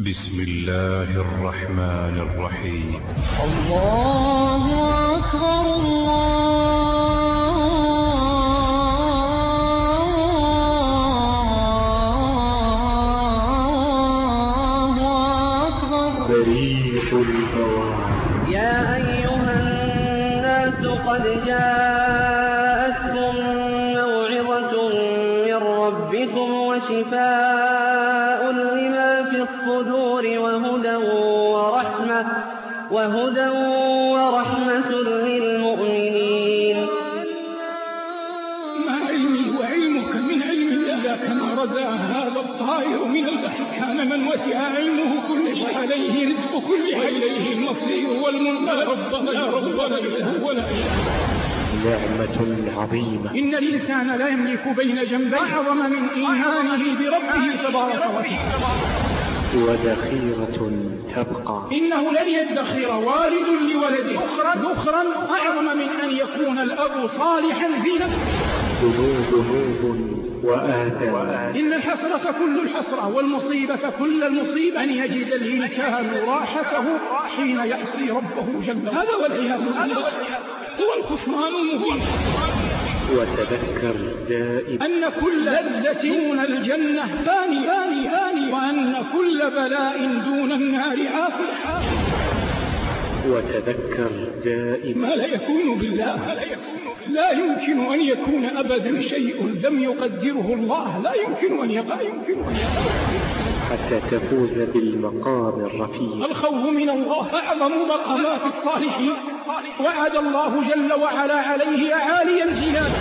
بسم الله الرحمن الرحيم. الله أكبر الله أكبر. بريح البوار يا أيها الناس قد جاءتكم موعظة من ربكم وشفاء وهدى ورحمة للمؤمنين. ما علمي وعلمك من علم الله كما رزا هذا الطائر من البحر. كان من وسع علمه كل شيء عليه رزق كل شيء وإليه المصير والمنى ربنا ربنا إله ولا إله نعمة عظيمة. إن الإنسان لا يملك بين جنبيه أعظم من إيمانه بربه تبارك وتعالى. وذخيرة تبقى. إنه لن يدخر والد لولده ذخرا أعظم من أن يكون الأب صالحا في نفسه. ذنوب ذنوب وآثام إن الحسرة كل الحسرة والمصيبة كل المصيبة. أن يجد الإنسان راحته حين يعصي ربه جل هذا والعياذ بالله هو الخسران المبين. وتذكر دائما. أن كل لذة دون الجنة فاني فاني فاني وأن كل بلاء دون النار عافية وتذكر دائما. ما لا يكون بالله لا يمكن أن يكون أبدا شيء لم يقدره الله لا يمكن أن يقع يمكن أن يقع. حتى تفوز بالمقام الرفيع. الخوف من الله أعظم مقامات الصالحين. وعد الله جل وعلا عليه أعالي الجنان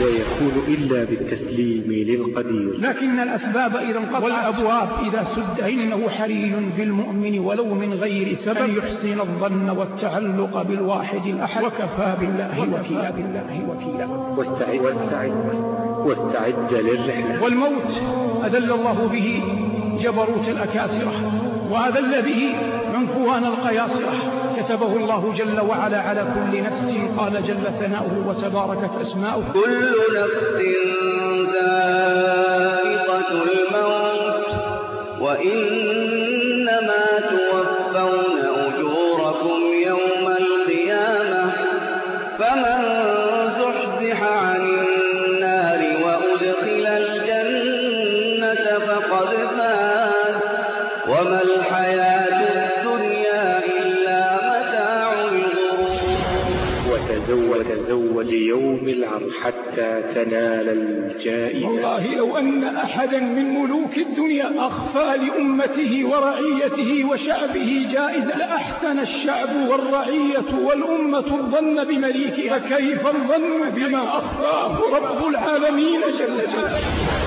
لا يكون إلا بالتسليم للقدير. لكن الأسباب إذا انقطعت. والأبواب إذا سد إنه حري بالمؤمن ولو من غير سبب. أن يحسن الظن والتعلق بالواحد الأحد. وكفى بالله وكيلا بالله وكيلا واستعد واستعد واستعد للرحلة. والموت أذل الله به. جبروت الأكاسرة وأذل به عنفوان القياصرة. كتبه الله جل وعلا على كل نفس قال جل ثناؤه وتباركت أسماؤه. كل نفس ذائقة الموت وإنما حتى تنال الجائزة. والله لو أن أحدا من ملوك الدنيا أخفى لأمته ورعيته وشعبه جائزة لأحسن الشعب والرعية والأمة الظن بمليكها. كيف الظن بما أخفاه رب العالمين جل جلاله؟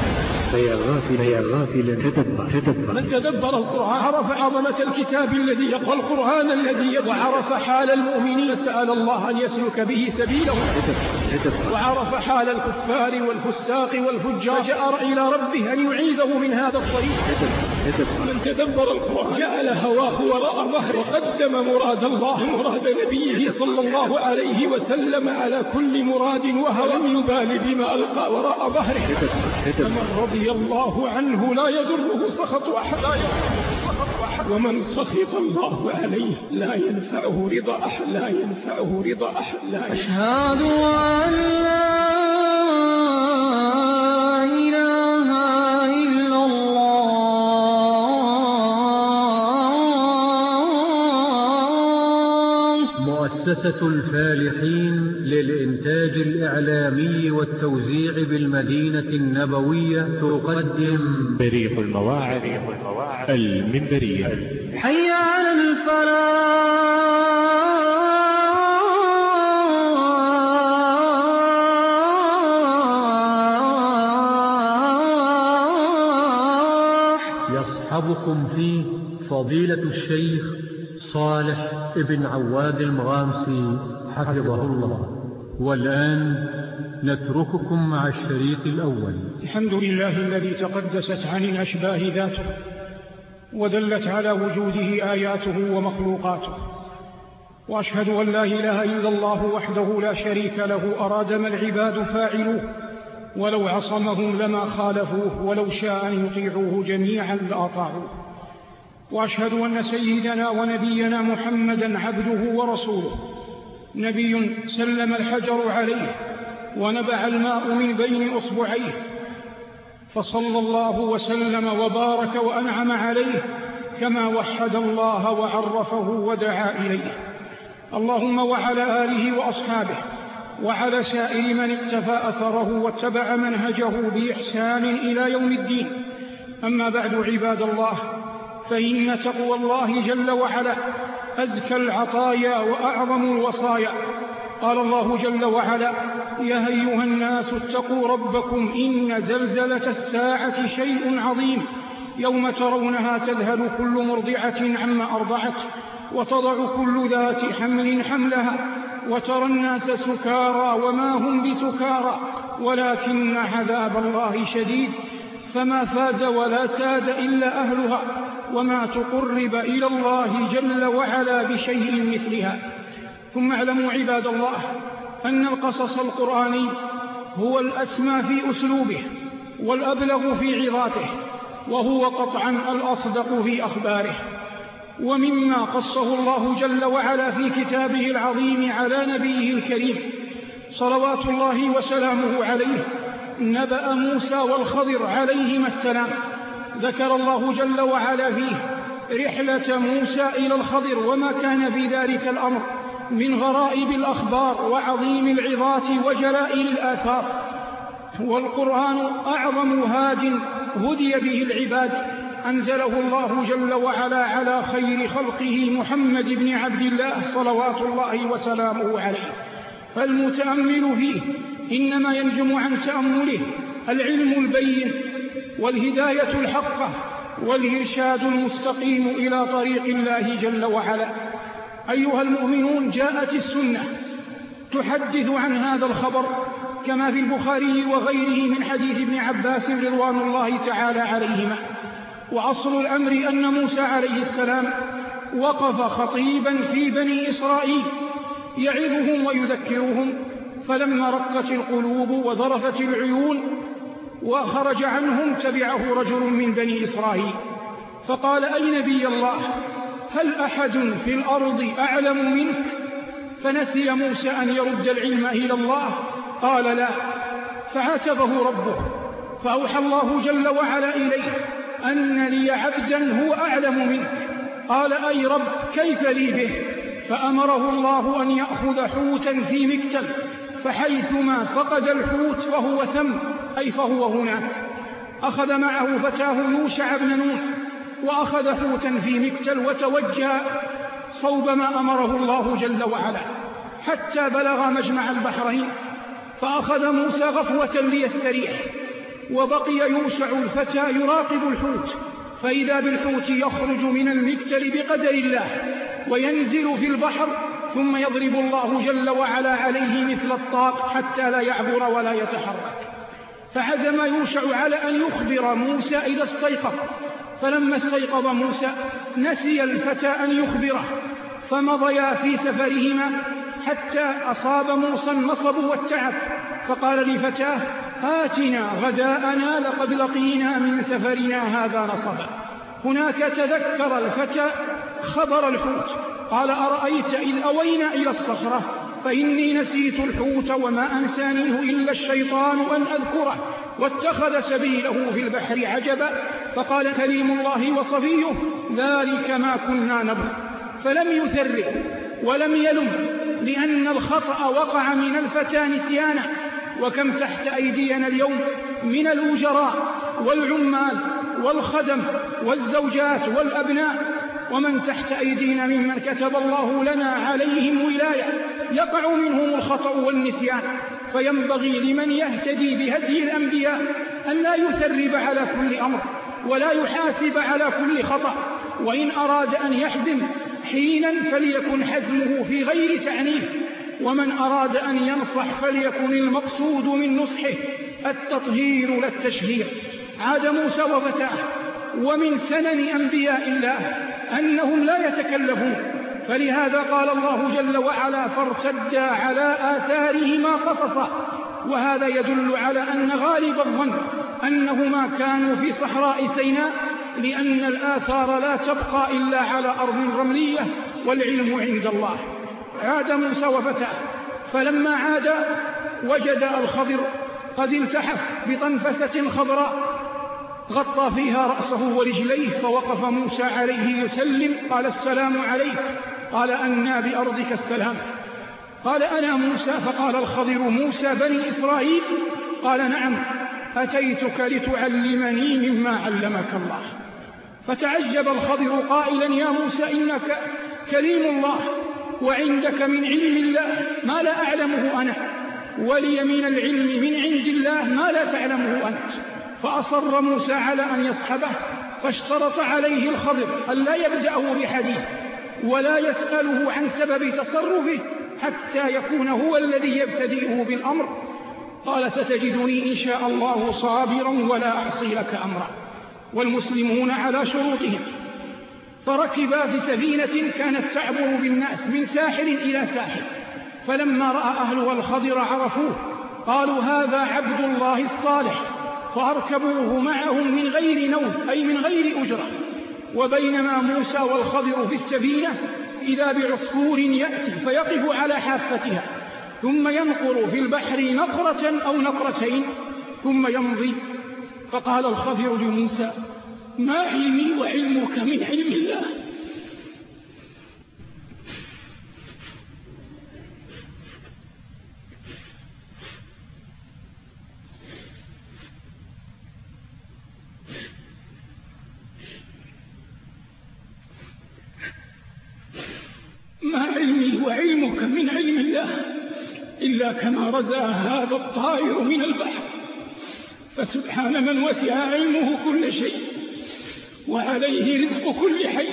فيا غافل يا غافل تدبر. تدبر من تدبر القرآن؟ عرف عظمة الكتاب الذي يقرأ القرآن الذي يتلو وعرف حال المؤمنين. سأل الله أن يسلك به سبيله. تدبر تدبر. وعرف حال الكفار والفساق والفجار. فجأر إلى ربه أن يعيذه من هذا الطريق. تدبر من تدبر القرآن. جعل هواه وراء ظهره وقدم مراد الله. مراد نبيه. صلى الله عليه وسلم على كل مراد وهو لم يبال بما ألقى وراء ظهره. فمن رضي الله عنه لا يضره سخط أحد. لا يضره سخط أحد. ومن سخط الله عليه لا ينفعه رضا أحد. لا ينفعه رضا أحد. لا ينفعه أشهد أن لا مؤسسة الفالحين للإنتاج الإعلامي والتوزيع بالمدينة النبوية تقدم. بريق المواعظ المنبرية. حي على الفلاح. يصحبكم فيه فضيلة الشيخ صالح ابن عواد المغامسي حفظه الله. والآن نترككم مع الشريط الأول. الحمد لله الذي تقدست عن الأشباه ذاته ودلت على وجوده آياته ومخلوقاته. وأشهد أن لا إله إلا الله وحده لا شريك له أراد ما العباد فاعلوه ولو عصمهم لما خالفوه ولو شاء أن يطيعوه جميعا لأطاعوه. وأشهد أن سيدنا ونبينا محمدا عبده ورسوله. نبي سلم الحجر عليه ونبع الماء من بين أصبعيه. فصلى الله وسلم وبارك وأنعم عليه كما وحد الله وعرفه ودعا إليه. اللهم وعلى آله وأصحابه وعلى سائر من اقتفى أثره واتبع منهجه بإحسان إلى يوم الدين. أما بعد عباد الله فإن تقوى الله جل وعلا أزكى العطايا وأعظم الوصايا. قال الله جل وعلا يا أيها الناس اتقوا ربكم إن زلزلة الساعة شيء عظيم. يوم ترونها تذهل كل مرضعة عما أرضعت وتضع كل ذات حمل حملها وترى الناس سكارى وما هم بسكارى. ولكن عذاب الله شديد فما فاز ولا ساد إلا أهلها وما تقرب إلى الله جل وعلا بشيء مثلها. ثم اعلموا عباد الله أن القصص القراني هو الاسمى في أسلوبه والأبلغ في عظاته وهو قطعا الأصدق في أخباره. ومما قصه الله جل وعلا في كتابه العظيم على نبيه الكريم صلوات الله وسلامه عليه نبأ موسى والخضر عليهما السلام. ذكر الله جل وعلا فيه رحلة موسى إلى الخضر وما كان في ذلك الأمر من غرائب الأخبار وعظيم العظات وجلائل الآثار. والقرآن أعظم هاد هدي به العباد. أنزله الله جل وعلا على خير خلقه محمد بن عبد الله صلوات الله وسلامه عليه. فالمتأمل فيه إنما ينجم عن تأمله العلم البين والهداية الحقة والإرشاد المستقيم إلى طريق الله جل وعلا. أيها المؤمنون جاءت السنة تحدث عن هذا الخبر كما في البخاري وغيره من حديث ابن عباس رضوان الله تعالى عليهما. وأصل الأمر أن موسى عليه السلام وقف خطيبا في بني إسرائيل يعظهم ويذكرهم. فلما رقت القلوب وذرفت العيون وخرج عنهم تبعه رجل من بني إسرائيل فقال أي نبي الله؟ هل أحد في الأرض أعلم منك؟ فنسي موسى أن يرد العلم إلى الله قال لا فعاتبه ربه فأوحى الله جل وعلا إليه أن لي عبدا هو أعلم منك. قال أي رب كيف لي به؟ فأمره الله أن يأخذ حوتا في مكتل فحيثما فقد الحوت فهو ثم أي فهو هناك. أخذ معه فتاه يوشع بن نون وأخذ حوتا في مكتل وتوجه صوب ما أمره الله جل وعلا حتى بلغ مجمع البحرين. فأخذ موسى غفوة ليستريح وبقي يوشع الفتى يراقب الحوت. فإذا بالحوت يخرج من المكتل بقدر الله وينزل في البحر ثم يضرب الله جل وعلا عليه مثل الطاق حتى لا يعبر ولا يتحرك. فعزم يوشع على أن يخبر موسى إذا استيقظ. فلما استيقظ موسى نسي الفتى أن يخبره. فمضيا في سفرهما حتى أصاب موسى النصب والتعب. فقال لفتاه آتنا غداءنا لقد لقينا من سفرنا هذا نصبا. هناك تذكر الفتى خبر الحوت. قال أرأيت إذ أوينا إلى الصخرة؟ فإني نسيت الحوت وما أنسانيه إلا الشيطان أن أذكره واتخذ سبيله في البحر عجبا. فقال كليم الله وصفيه ذلك ما كنا نبغي. فلم يثرب ولم يلم لأن الخطأ وقع من الفتى نسيانا وكم تحت أيدينا اليوم من الأجراء والعمال والخدم والزوجات والأبناء ومن تحت أيدينا ممن كتب الله لنا عليهم ولاية يقع منهم الخطأ والنسيان. فينبغي لمن يهتدي بهدي الأنبياء أن لا يثرب على كل أمر ولا يحاسب على كل خطأ وإن أراد أن يحزم حينا فليكن حزمه في غير تعنيف ومن أراد أن ينصح فليكن المقصود من نصحه التطهير لا التشهير عاد موسى وفتاه ومن سنن أنبياء الله أنهم لا يتكلفون. فلهذا قال الله جل وعلا فارتدا على آثارهما قصصا. وهذا يدل على أن غالب الظن أنهما كانوا في صحراء سيناء لأن الآثار لا تبقى إلا على أرض رملية والعلم عند الله. عاد موسى وفتاه. فلما عاد وجد الخضر قد التحف بطنفسة خضراء. غطى فيها رأسه ورجليه فوقف موسى عليه يسلم قال السلام عليك قال أنا بأرضك السلام. قال أنا موسى فقال الخضر موسى بني إسرائيل قال نعم أتيتك لتعلمني مما علمك الله. فتعجب الخضر قائلا يا موسى إنك كريم الله وعندك من علم الله ما لا أعلمه أنا ولي من العلم من عند الله ما لا تعلمه أنت. فأصر موسى على أن يصحبه فاشترط عليه الخضر أن لا يبدأه بحديث ولا يسأله عن سبب تصرفه حتى يكون هو الذي يبتدئه بالأمر. قال ستجدني إن شاء الله صابرا ولا أعصي لك أمرا. والمسلمون على شروطهم. فركبا في سفينة كانت تعبر بالنأس من ساحل إلى ساحل. فلما رأى أهلها الخضر عرفوه قالوا هذا عبد الله الصالح. فأركبوه معهم من غير نوم أي من غير أجرة. وبينما موسى والخضر في السفينة إذا بعصفور يأتي فيقف على حافتها ثم ينقر في البحر نقرة أو نقرتين ثم يمضي. فقال الخضر لموسى ما علمي وعلمك من علم الله ما علمي وعلمك من علم الله إلا كما رزى هذا الطائر من البحر. فسبحان من وسع علمه كل شيء وعليه رزق كل حي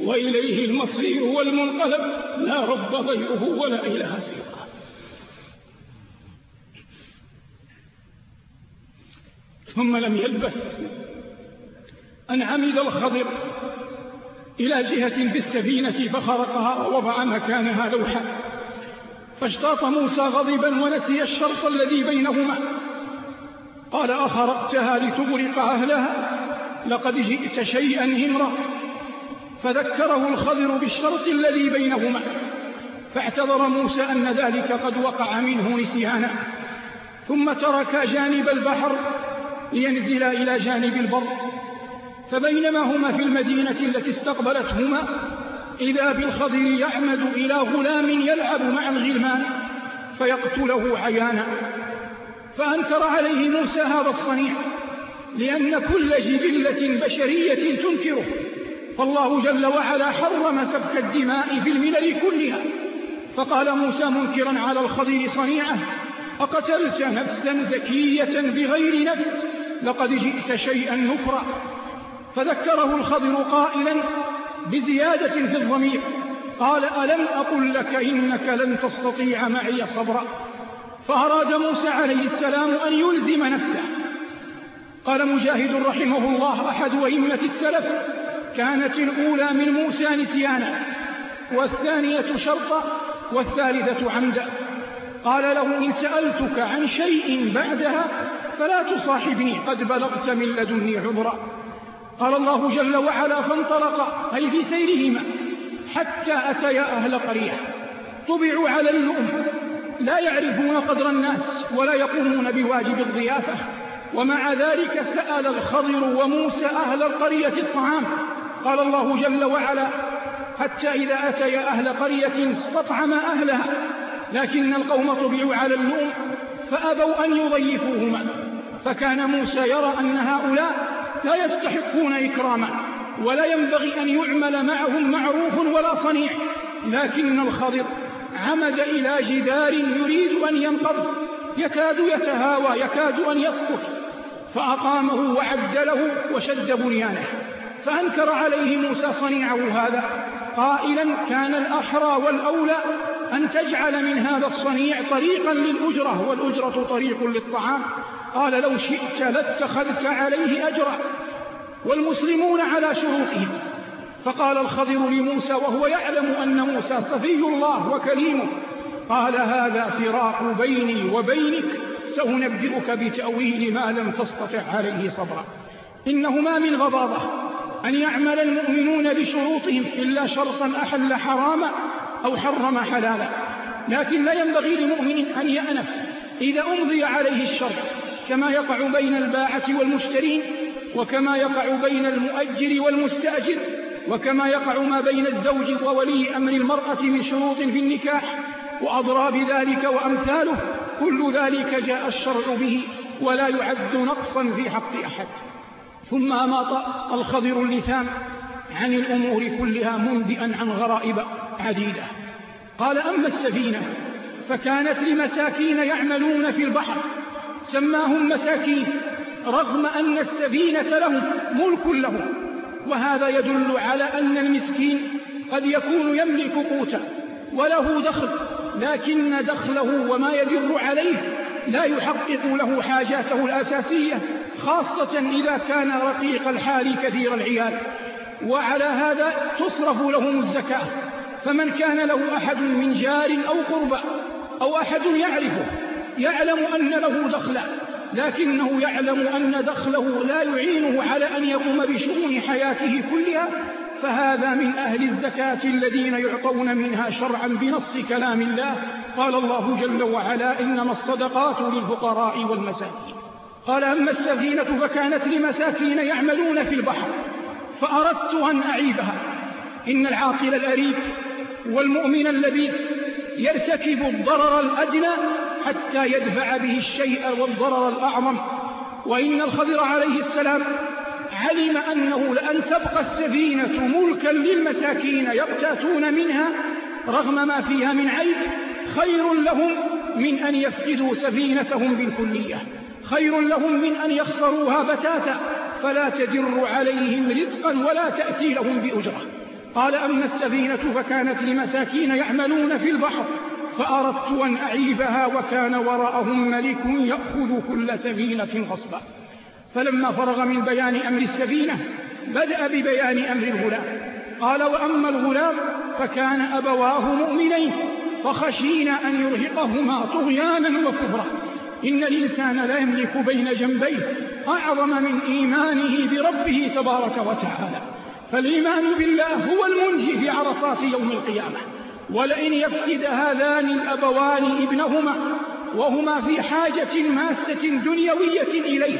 وإليه المصير والمنقلب. لا رب غيره ولا إله سواه. ثم لم يلبث أن عمد الخضر إلى جهة في السفينة فخرقها ووضع مكانها لوحا. فاشتاط موسى غضبا ونسي الشرط الذي بينهما. قال أخرقتها لتغرق أهلها؟ لقد جئت شيئا همرا. فذكره الخضر بالشرط الذي بينهما. فاعتذر موسى أن ذلك قد وقع منه نسيانا. ثم ترك جانب البحر لينزل إلى جانب البر. فبينما هما في المدينة التي استقبلتهما إذا بالخضر يعمد إلى غلام يلعب مع الغلمان فيقتله عيانا. فأنكر عليه موسى هذا الصنيع لأن كل جبلة بشرية تنكره. فالله جل وعلا حرم سفك الدماء في الملل كلها. فقال موسى منكرا على الخضر صنيعه أقتلت نفسا زكية بغير نفس؟ لقد جئت شيئا نكرا. فذكره الخضر قائلا بزيادة في الضمير. قال ألم أقل لك إنك لن تستطيع معي صبرا؟ فأراد موسى عليه السلام أن يلزم نفسه. قال مجاهد رحمه الله أحد أئمة السلف كانت الأولى من موسى نسيانا والثانية شرطا والثالثة عمدا. قال له إن سألتك عن شيء بعدها فلا تصاحبني قد بلغت من لدني عذرا. قال الله جل وعلا فانطلقا أي في سيرهما حتى أتيا أهل قرية. طبعوا على اللؤم لا يعرفون قدر الناس ولا يقومون بواجب الضيافة. ومع ذلك سأل الخضر وموسى أهل القرية الطعام. قال الله جل وعلا حتى إذا أتيا أهل قرية استطعم أهلها. لكن القوم طبعوا على اللؤم فأبوا أن يضيفوهما. فكان موسى يرى أن هؤلاء لا يستحقون إكراما ولا ينبغي أن يعمل معهم معروف ولا صنيع. لكن الخضر عمد إلى جدار يريد أن ينقض يكاد يتهاوى يكاد أن يسقط. فأقامه وعدله وشد بنيانه. فأنكر عليه موسى صنيعه هذا. قائلا كان الأحرى والأولى أن تجعل من هذا الصنيع طريقا للأجرة والأجرة طريق للطعام. قال لو شئت لاتخذت عليه أجرا والمسلمون على شروطهم فقال الخضر لموسى وهو يعلم أن موسى صفي الله وكريمه قال هذا فراق بيني وبينك سأنبئك بتأويل ما لم تستطع عليه صبرا. إنه من غضاضة أن يعمل المؤمنون بشروطهم إلا شرطا أحل حراما أو حرم حلالا. لكن لا ينبغي لمؤمن أن يأنف إذا أمضي عليه الشرط كما يقع بين الباعة والمشترين وكما يقع بين المؤجر والمستأجر وكما يقع ما بين الزوج وولي أمر المرأة من شروط في النكاح وأضراب ذلك وأمثاله كل ذلك جاء الشرع به ولا يعد نقصا في حق أحد. ثم أماط الخضر اللثام عن الأمور كلها منبئا عن غرائب عديدة. قال أما السفينة فكانت لمساكين يعملون في البحر سماهم مساكين رغم أن السفينة لهم ملك لهم. وهذا يدل على أن المسكين قد يكون يملك قوتا وله دخل لكن دخله وما يدر عليه لا يحقق له حاجاته الأساسية خاصة إذا كان رقيق الحال كثير العيال. وعلى هذا تصرف لهم الزكاة. فمن كان له أحد من جار أو قربى أو أحد يعرفه يعلم أن له دخلا لكنه يعلم أن دخله لا يعينه على أن يقوم بشؤون حياته كلها فهذا من أهل الزكاة الذين يعطون منها شرعا بنص كلام الله. قال الله جل وعلا إنما الصدقات للفقراء والمساكين. قال أما السفينة فكانت لمساكين يعملون في البحر فأردت أن أعيبها. إن العاقل الأريب والمؤمن اللبيب يرتكب الضرر الأدنى حتى يدفع به الشيء والضرر الأعظم. وإن الخضر عليه السلام علم أنه لأن تبقى السفينة ملكا للمساكين يقتاتون منها رغم ما فيها من عيب خير لهم من أن يفقدوا سفينتهم بالكلية. خير لهم من أن يخسروها بتاتا فلا تدر عليهم رزقا ولا تأتي لهم بأجرة. قال أما السفينة فكانت لمساكين يعملون في البحر فأردت أن أعيبها وكان وراءهم ملك يأخذ كل سفينة غصبا. فلما فرغ من بيان أمر السفينة بدأ ببيان أمر الغلام. قال وأما الغلام فكان أبواه مؤمنين فخشينا أن يرهقهما طغيانا وكفرا. إن الإنسان لا يملك بين جنبيه أعظم من إيمانه بربه تبارك وتعالى. فالإيمان بالله هو المنجي في عرصات يوم القيامة. ولئن يفقد هذان الأبوان ابنهما وهما في حاجة ماسة دنيوية إليه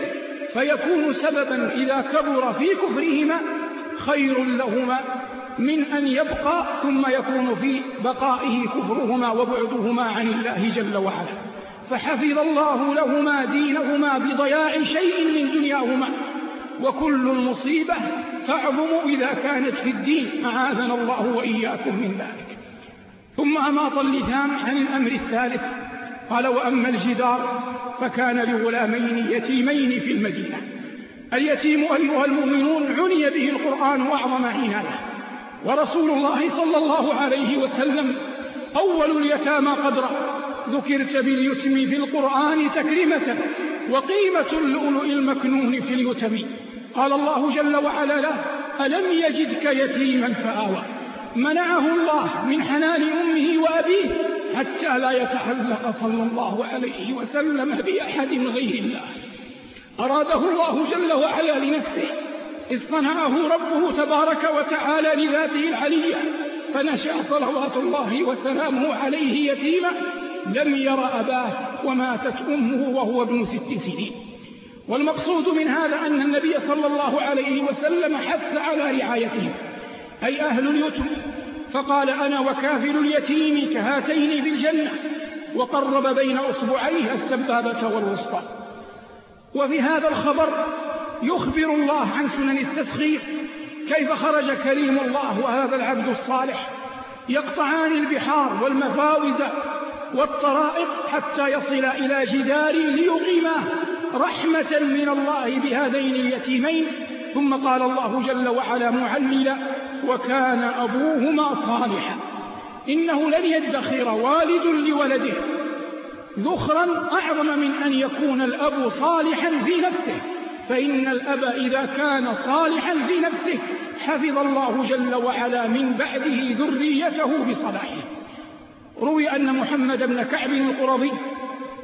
فيكون سببا إذا كبر في كفرهما خير لهما من أن يبقى ثم يكون في بقائه كفرهما وبعدهما عن الله جل وعلا. فحفظ الله لهما دينهما بضياع شيء من دنياهما وكل المصيبة تعظم إذا كانت في الدين. أعاذنا الله وإياكم من ذلك. ثم أماط اللثام عن الأمر الثالث. قال وأما الجدار فكان لغلامين يتيمين في المدينة. اليتيم أيها المؤمنون عني به القرآن وأعظم عناية. ورسول الله صلى الله عليه وسلم أول اليتامى قدرا. ذكرت باليتم في القرآن تكرمة وقيمة اللؤلؤ المكنون في اليتم. قال الله جل وعلا له ألم يجدك يتيما فآوى. منعه الله من حنان أمه وأبيه حتى لا يتعلق صلى الله عليه وسلم بأحد غير الله. أراده الله جل وعلا لنفسه. إذ صنعه ربه تبارك وتعالى لذاته العلية. فنشأ صلوات الله وسلامه عليه يتيما. لم ير أباه وماتت أمه وهو ابن ست سنين. والمقصود من هذا أن النبي صلى الله عليه وسلم حث على رعايتهم. أي أهل اليتم. فقال أنا وكافل اليتيم كهاتين بالجنة. وقرب بين أصبعيه السبابة والوسطى وفي هذا الخبر يخبر الله عن سنن التسخير كيف خرج كريم الله وهذا العبد الصالح. يقطعان البحار والمفاوز والطرائق حتى يصل إلى جدار ليقيماه رحمة من الله بهذين اليتيمين. ثم قال الله جل وعلا معللا وكان أبوهما صالحا. إنه لن يدخر والد لولده. ذخرا أعظم من أن يكون الأب صالحا في نفسه. فإن الأب إذا كان صالحا في نفسه حفظ الله جل وعلا من بعده ذريته بصلاحه. روي أن محمد بن كعب القرظي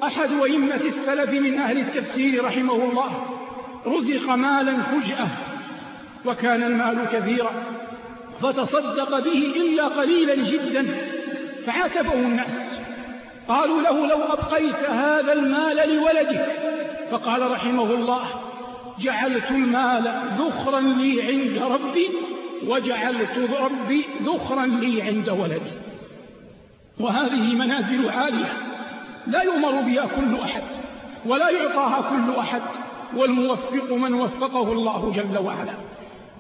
أحد أئمة السلف من أهل التفسير رحمه الله رزق مالا فجأة وكان المال كثيرا فتصدق به إلا قليلا جدا فعاتبه الناس. قالوا له لو أبقيت هذا المال لولدك. فقال رحمه الله جعلت المال ذخرا لي عند ربي وجعلت ربي ذخرا لي عند ولدي. وهذه منازل عالية. لا يؤمر بها كل أحد ولا يعطاها كل أحد والموفق من وفقه الله جل وعلا.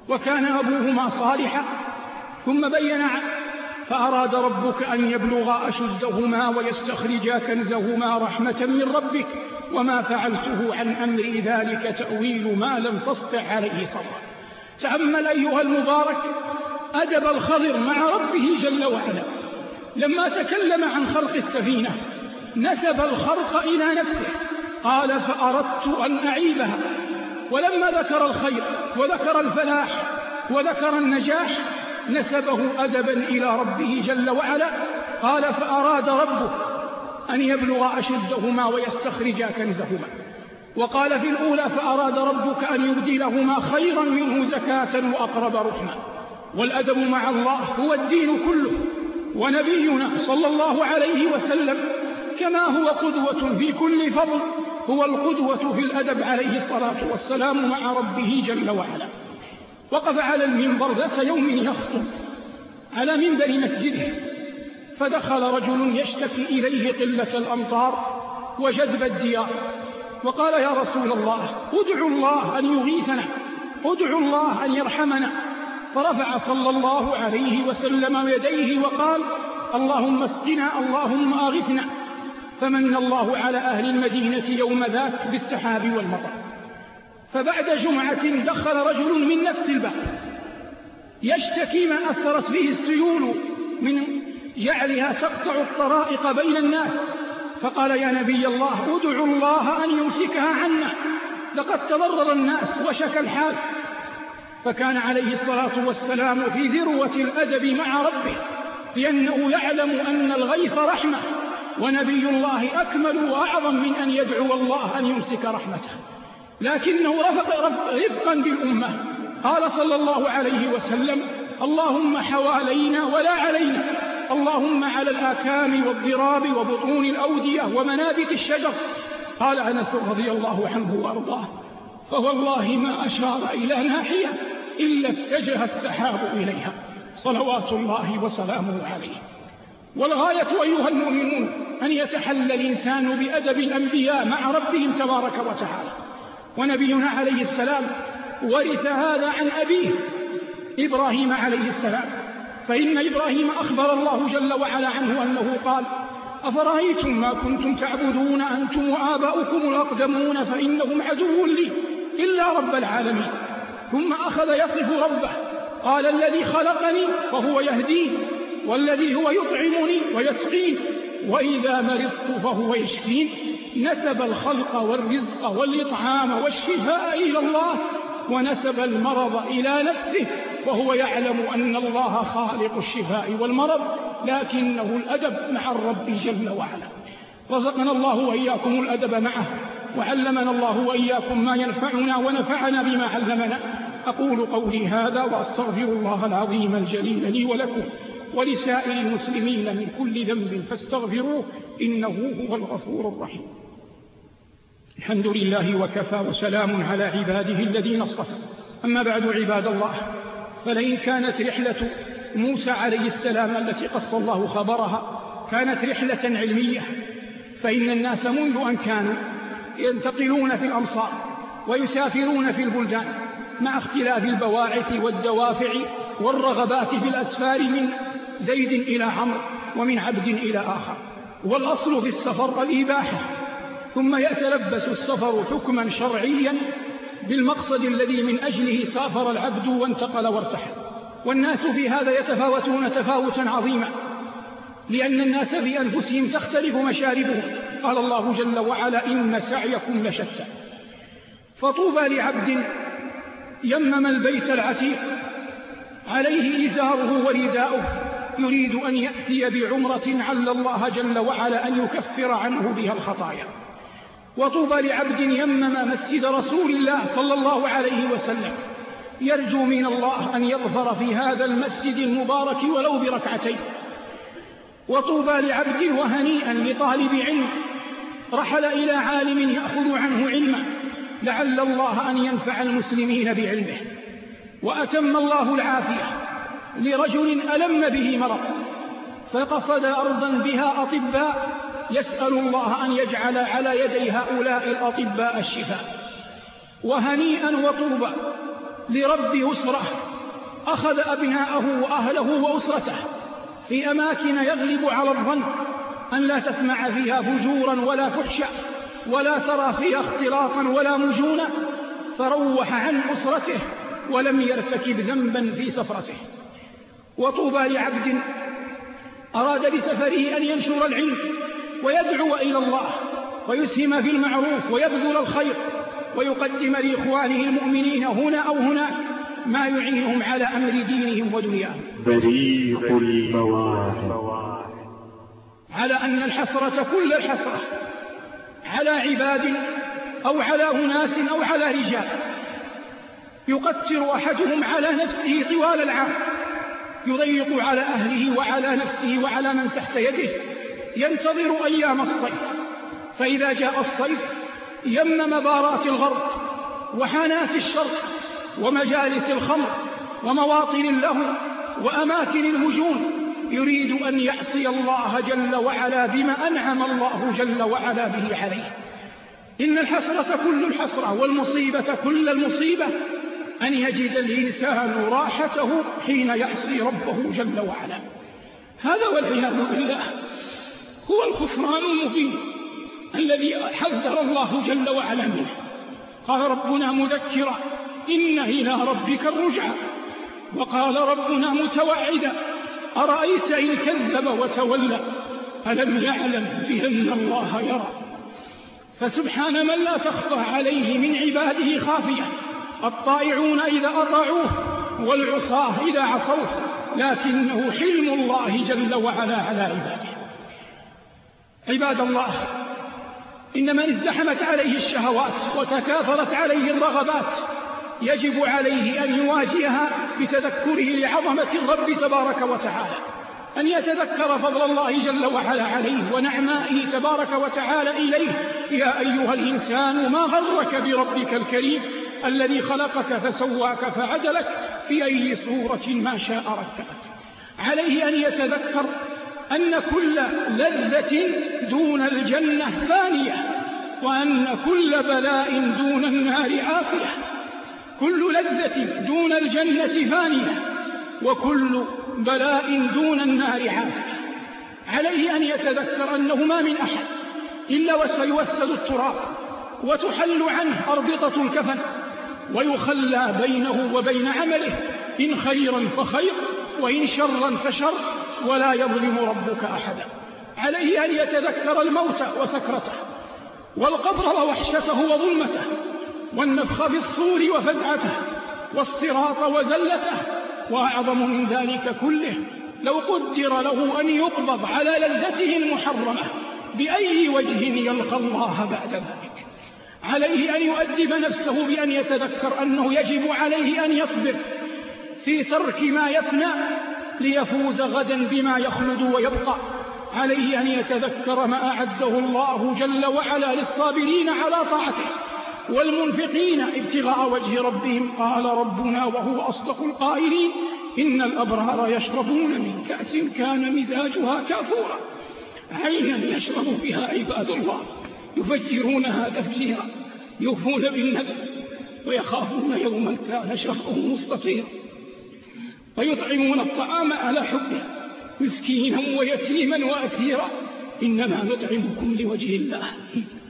وكان أبوهما صالحا ثم بين فأراد ربك أن يبلغا أشدهما ويستخرجا كنزهما رحمة من ربك وما فعلته عن أمر ذلك تأويل ما لم تسطع عليه صبرا. تأمل أيها المبارك أدب الخضر مع ربه جل وعلا. لما تكلم عن خلق السفينة نسب الخرق إلى نفسه. قال فأردت أن أعيبها. ولما ذكر الخير وذكر الفلاح وذكر النجاح نسبه أدبا إلى ربه جل وعلا. قال فأراد ربه أن يبلغ أشدهما ويستخرجا كنزهما. وقال في الأولى فأراد ربك أن يبدلهما خيرا منه زكاة وأقرب رحما والأدب مع الله هو الدين كله. ونبينا صلى الله عليه وسلم كما هو قدوة في كل فضل هو القدوة في الأدب عليه الصلاة والسلام مع ربه جل وعلا. وقف على المنبر ذات يوم يخطب على منبر مسجده فدخل رجل يشتكي إليه قلة الأمطار وجذب الديار وقال يا رسول الله ادعوا الله أن يغيثنا ادعوا الله أن يرحمنا فرفع صلى الله عليه وسلم يديه وقال اللهم اسقنا اللهم أغثنا. فمن الله على أهل المدينة يوم ذاك بالسحاب والمطر. فبعد جمعة دخل رجل من نفس الباب يشتكي ما أثرت فيه السيول من جعلها تقطع الطرائق بين الناس. فقال يا نبي الله ادعوا الله أن يمسكها عنا. لقد تضرر الناس وشك الحال. فكان عليه الصلاة والسلام في ذروة الأدب مع ربه لأنه يعلم أن الغيث رحمة ونبي الله أكمل وأعظم من أن يدعو الله أن يمسك رحمته. لكنه رفق رفقا بالأمة. قال صلى الله عليه وسلم اللهم حوالينا ولا علينا. اللهم على الآكام والضراب وبطون الأودية ومنابت الشجر. قال أنس رضي الله عنه وأرضاه فوالله ما أشار إلى ناحية إلا اتجه السحاب إليها. صلوات الله وسلامه عليه. والغاية أيها المؤمنون أن يتحلى الإنسان بأدب الأنبياء مع ربهم تبارك وتعالى. ونبينا عليه السلام ورث هذا عن أبيه إبراهيم عليه السلام. فإن إبراهيم أخبر الله جل وعلا عنه أنه قال أفرأيتم ما كنتم تعبدون أنتم وآباؤكم الأقدمون فإنهم عدو لي إلا رب العالمين. ثم أخذ يصف ربه. قال الذي خلقني وهو يهدين والذي هو يطعمني ويسقين وإذا مرضت فهو يشفين نسب الخلق والرزق والإطعام والشفاء إلى الله ونسب المرض إلى نفسه. وهو يعلم أن الله خالق الشفاء والمرض لكنه الأدب مع الرب جل وعلا. رزقنا الله وإياكم الأدب معه. وعلمنا الله وإياكم ما ينفعنا ونفعنا بما علمنا. أقول قولي هذا وأستغفر الله العظيم الجليل لي ولكم ولسائر المسلمين من كل ذنب فاستغفروه إنه هو الغفور الرحيم. الحمد لله وكفى وسلام على عباده الذين اصطفى. أما بعد عباد الله فلئن كانت رحلة موسى عليه السلام التي قص الله خبرها كانت رحلة علمية فإن الناس منذ أن كانوا ينتقلون في الأمصار ويسافرون في البلدان مع اختلاف البواعث والدوافع والرغبات في الأسفار من زيد إلى عمرو ومن عبد إلى آخر. والأصل في السفر الإباحة. ثم يتلبس السفر حكما شرعيا بالمقصد الذي من أجله سافر العبد وانتقل وارتحل. والناس في هذا يتفاوتون تفاوتا عظيما. لأن الناس في أنفسهم تختلف مشاربهم. قال الله جل وعلا إن سعيكم لشتى. فطوبى لعبد يمم البيت العتيق. عليه إزاره ورداؤه. يريد أن يأتي بعمرة عل الله جل وعلا أن يكفر عنه بها الخطايا. وطوبى لعبد يمم مسجد رسول الله صلى الله عليه وسلم. يرجو من الله أن يظفر في هذا المسجد المبارك ولو بركعتين. وطوبى لعبد وهنيئا لطالب علم. رحل إلى عالم يأخذ عنه علما. لعل الله أن ينفع المسلمين بعلمه. وأتم الله العافية لرجل ألم به مرض. فقصد أرضا بها أطباء. يسأل الله أن يجعل على يدي هؤلاء الأطباء الشفاء. وهنيئا وطوبى لرب أسرة. أخذ أبناءه وأهله وأسرته. في أماكن يغلب على الظن أن لا تسمع فيها فجورا ولا فحشا ولا ترى فيها اختلاطا ولا مجونا فروح عن أسرته ولم يرتكب ذنبا في سفرته. وطوبى لعبد أراد بسفره أن ينشر العلم ويدعو إلى الله ويسهم في المعروف ويبذل الخير ويقدم لإخوانه المؤمنين هنا أو هناك. ما يعينهم على أمر دينهم ودنياهم. بريق المواهب على أن الحسرة كل الحسرة. على عباد أو على أناس أو على رجال. يقتر أحدهم على نفسه طوال العام. يضيق على أهله وعلى نفسه وعلى من تحت يده. ينتظر أيام الصيف. فإذا جاء الصيف يمم بارات الغرب وحانات الشرق. ومجالس الخمر ومواطن اللهو وأماكن الهجوم يريد أن يعصي الله جل وعلا بما أنعم الله جل وعلا به عليه. إن الحسرة كل الحسرة والمصيبة كل المصيبة. أن يجد الإنسان راحته حين يعصي ربه جل وعلا. هذا والعياذ بالله. هو الخسران المبين الذي حذر الله جل وعلا منه. قال ربنا مذكرا. إن إلى ربك الرجعى وقال ربنا متوعدا أرأيت إن كذب وتولى ألم يعلم بأن الله يرى؟ فسبحان من لا تخفى عليه من عباده خافية. الطائعون إذا أطاعوه والعصاة إذا عصوه لكنه حلم الله جل وعلا على عباده. عباد الله إن من ازدحمت عليه الشهوات وتكاثرت عليه الرغبات يجب عليه أن يواجهها بتذكره لعظمة الرب تبارك وتعالى. أن يتذكر فضل الله جل وعلا عليه ونعمائه تبارك وتعالى إليه. يا أيها الإنسان ما غرك بربك الكريم الذي خلقك فسواك فعدلك في أي صورة ما شاء ركبك؟ عليه أن يتذكر أن كل لذة دون الجنة فانية وأن كل بلاء دون النار عافية. كل لذة دون الجنة فانية وكل بلاء دون النار عافية عليه أن يتذكر أنه ما من أحد إلا وسيوسد التراب وتحل عنه أربطة الكفن ويخلى بينه وبين عمله إن خيرا فخير وإن شرا فشر ولا يظلم ربك أحدا. عليه أن يتذكر الموت وسكرته والقبر ووحشته وظلمته والنفخ في الصور وفزعته والصراط وزلته وأعظم من ذلك كله لو قدر له أن يقبض على لذته المحرمة بأي وجه يلقى الله بعد ذلك. عليه أن يؤدب نفسه بأن يتذكر أنه يجب عليه أن يصبر في ترك ما يفنى ليفوز غدا بما يخلد ويبقى. عليه أن يتذكر ما أعده الله جل وعلا للصابرين على طاعته. والمنفقين ابتغاء وجه ربهم. قال ربنا وهو أصدق القائلين إن الأبرار يشربون من كأس كان مزاجها كافورا. عينا يشرب بها عباد الله يفجرونها تفجيرا يوفون بالنذر ويخافون يوما كان شره مستطيرا. ويطعمون الطعام على حبه مسكينا ويتيما وأسيرا. إنما نطعمكم لوجه الله.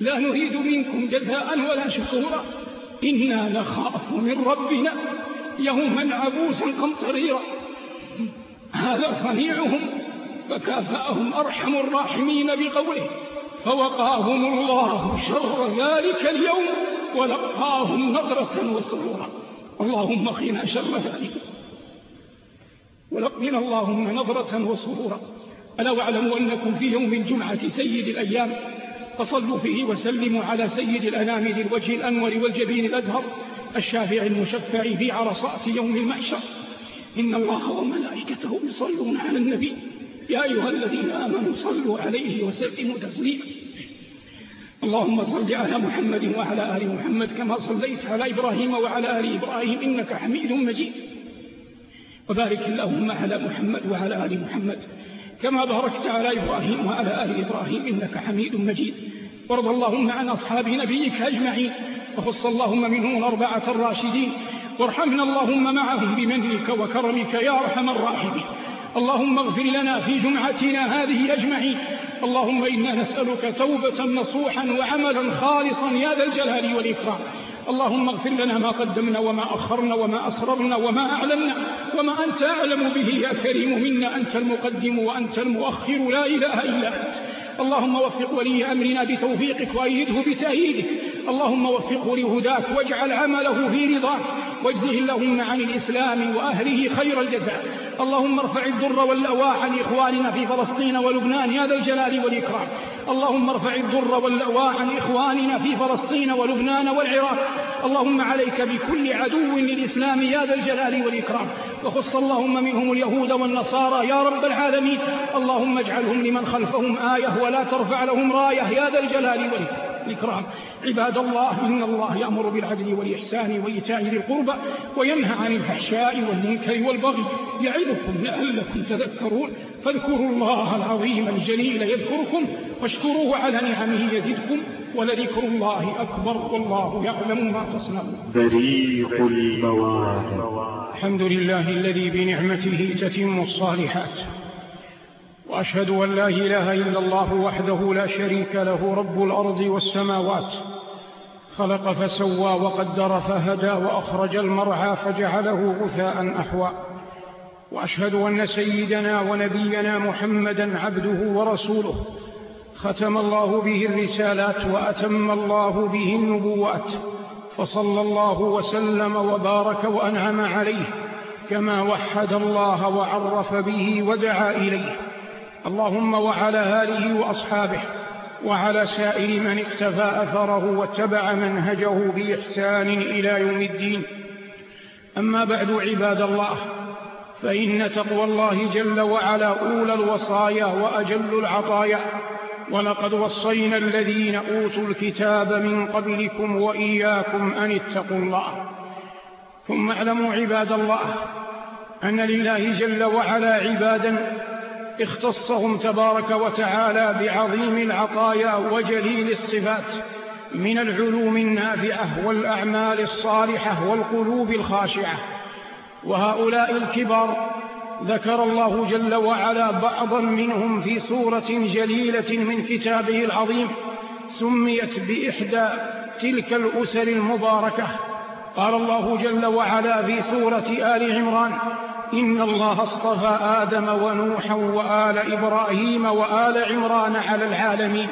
لا نريد منكم جزاء ولا شكورا. إنا نخاف من ربنا يوما عبوسا قمطريرا. هذا صنيعهم فكافأهم أرحم الراحمين بقوله فوقاهم الله شر ذلك اليوم ولقاهم نظرة وسرورا. اللهم قنا شر ذلك. ولقنا اللهم نظرة وسرورا. ألا واعلموا أنكم في يوم الجمعة سيد الأيام؟ فصلوا فيه وسلموا على سيد الأنام ذي الوجه الأنور والجبين الأزهر الشافع المشفع في عرصات يوم المحشر إن الله وملائكته يصلون على النبي. يا أيها الذين آمنوا صلوا عليه وسلموا تسليما. اللهم صل على محمد وعلى آل محمد كما صليت على إبراهيم وعلى آل إبراهيم إنك حميد مجيد. وبارك اللهم على محمد وعلى آل محمد كما باركت على إبراهيم وعلى آل إبراهيم إنك حميد مجيد. وارض اللهم عن أصحاب نبيك أجمعين. وخص اللهم منهم الأربعة الراشدين. وارحمنا اللهم معهم بمنك وكرمك يا أرحم الراحمين. اللهم اغفر لنا في جمعتنا هذه أجمعين. اللهم إنا نسألك توبة نصوحا وعملا خالصا يا ذا الجلال والإكرام. اللهم اغفر لنا ما قدمنا وما أخرنا وما أسررنا وما أعلنا وما أنت أعلم به يا كريم منا. أنت المقدم وأنت المؤخر لا إله إلا أنت. اللهم وفق ولي أمرنا بتوفيقك وأيده بتأييدك. اللهم وفقه لهداك واجعل عمله في رضاك. واجزه اللهم عن الإسلام وأهله خير الجزاء. اللهم ارفع الضر واللأواء عن إخواننا في فلسطين ولبنان يا ذا الجلال والإكرام. اللهم ارفع الضر واللأواء عن إخواننا في فلسطين ولبنان والعراق. اللهم عليك بكل عدو للإسلام يا ذا الجلال والإكرام. وخص اللهم منهم اليهود والنصارى يا رب العالمين. اللهم اجعلهم لمن خلفهم آية ولا ترفع لهم راية يا ذا الجلال والإكرام. الإكرام عباد الله إن الله يأمر بالعدل والإحسان وإيتاء ذي القربى وينهى عن الفحشاء والمنكر والبغي يعظكم لعلكم تذكرون. فاذكروا الله العظيم الجليل يذكركم واشكروه على نعمه يزدكم ولذكر الله أكبر والله يعلم ما تصنعون. بريق المواهب الحمد لله الذي بنعمته تتم الصالحات. وأشهد أن لا إله إلا الله وحده لا شريك له رب الأرض والسماوات. خلق فسوى وقدر فهدى وأخرج المرعى فجعله غثاء أحوى. وأشهد أن سيدنا ونبينا محمدا عبده ورسوله. ختم الله به الرسالات وأتم الله به النبوات. فصلى الله وسلم وبارك وأنعم عليه كما وحد الله وعرف به ودعا إليه. اللهم وعلى آله وأصحابه وعلى سائر من اكتفى أثره واتبع منهجه بإحسان إلى يوم الدين. أما بعد عباد الله فإن تقوى الله جل وعلا أولى الوصايا وأجل العطايا. ولقد وصينا الذين أوتوا الكتاب من قبلكم وإياكم أن اتقوا الله. ثم اعلموا عباد الله أن لله جل وعلا عبادا اختصهم تبارك وتعالى بعظيم العطايا وجليل الصفات من العلوم النافعة والأعمال الصالحة والقلوب الخاشعة. وهؤلاء الكبار ذكر الله جل وعلا بعضا منهم في سورة جليلة من كتابه العظيم سميت بإحدى تلك الأسر المباركة. قال الله جل وعلا في سورة آل عمران إن الله اصطفى آدم ونوحا وآل إبراهيم وآل عمران على العالمين.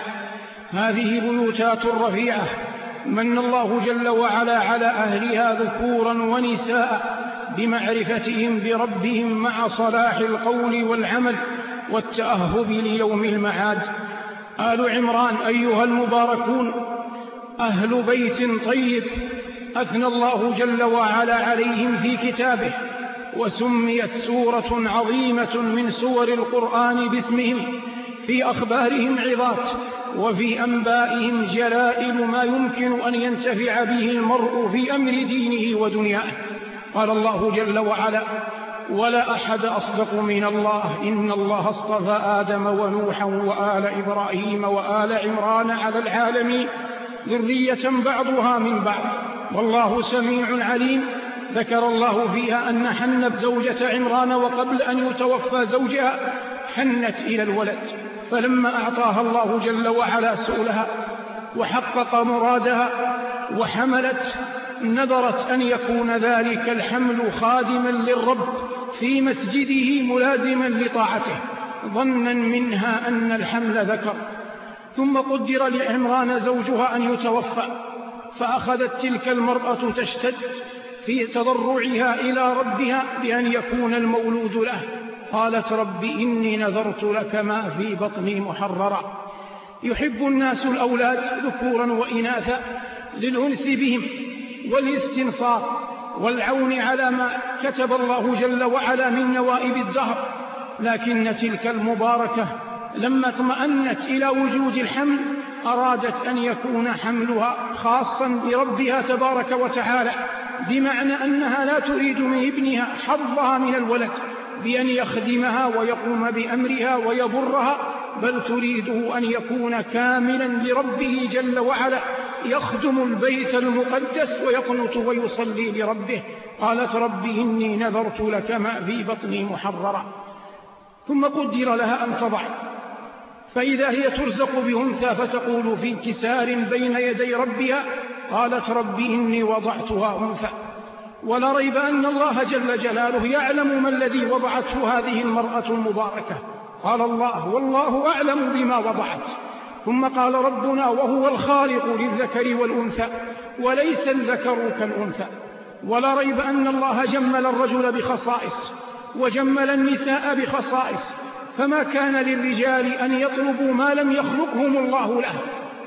هذه بيوتات رفيعة. من الله جل وعلا على أهلها ذكورا ونساء بمعرفتهم بربهم مع صلاح القول والعمل والتأهب ليوم المعاد. آل عمران أيها المباركون أهل بيت طيب أثنى الله جل وعلا عليهم في كتابه. وسميت سورة عظيمة من سور القرآن باسمهم في أخبارهم عظات وفي أنبائهم جلائل ما يمكن أن ينتفع به المرء في أمر دينه ودنياه. قال الله جل وعلا ولا أحد أصدق من الله إن الله اصطفى آدم ونوحا وآل إبراهيم وآل عمران على العالمين ذرية بعضها من بعض والله سميع عليم. ذكر الله فيها أن حنت زوجة عمران وقبل أن يتوفى زوجها حنت إلى الولد فلما أعطاها الله جل وعلا سؤلها وحقق مرادها وحملت نذرت أن يكون ذلك الحمل خادما للرب في مسجده ملازما لطاعته ظنا منها أن الحمل ذكر. ثم قدر لعمران زوجها أن يتوفى فأخذت تلك المرأة تشتد في تضرعها إلى ربها بأن يكون المولود له. قالت رب إني نذرت لك ما في بطني محررا. يحب الناس الأولاد ذكورا وإناثا للأنس بهم والاستنصار والعون على ما كتب الله جل وعلا من نوائب الدهر. لكن تلك المباركة لما اطمأنت إلى وجود الحمل أرادت أن يكون حملها خاصا بربها تبارك وتعالى. بمعنى أنها لا تريد من ابنها حظها من الولد بأن يخدمها ويقوم بأمرها ويبرها بل تريده أن يكون كاملا لربه جل وعلا. يخدم البيت المقدس ويقنط ويصلي لربه. قالت رب إني نذرت لك ما في بطني محررا. ثم قدر لها أن تضع فإذا هي ترزق بأنثى فتقول في انكسار بين يدي ربها قالت رب إني وضعتها أنثى. ولا ريب أن الله جل جلاله يعلم ما الذي وضعته هذه المرأة المباركة. قال الله والله أعلم بما وضعت. ثم قال ربنا وهو الخالق للذكر والأنثى وليس الذكر كالأنثى. ولا ريب أن الله جمل الرجل بخصائص وجمل النساء بخصائص فما كان للرجال أن يطلبوا ما لم يخلقهم الله له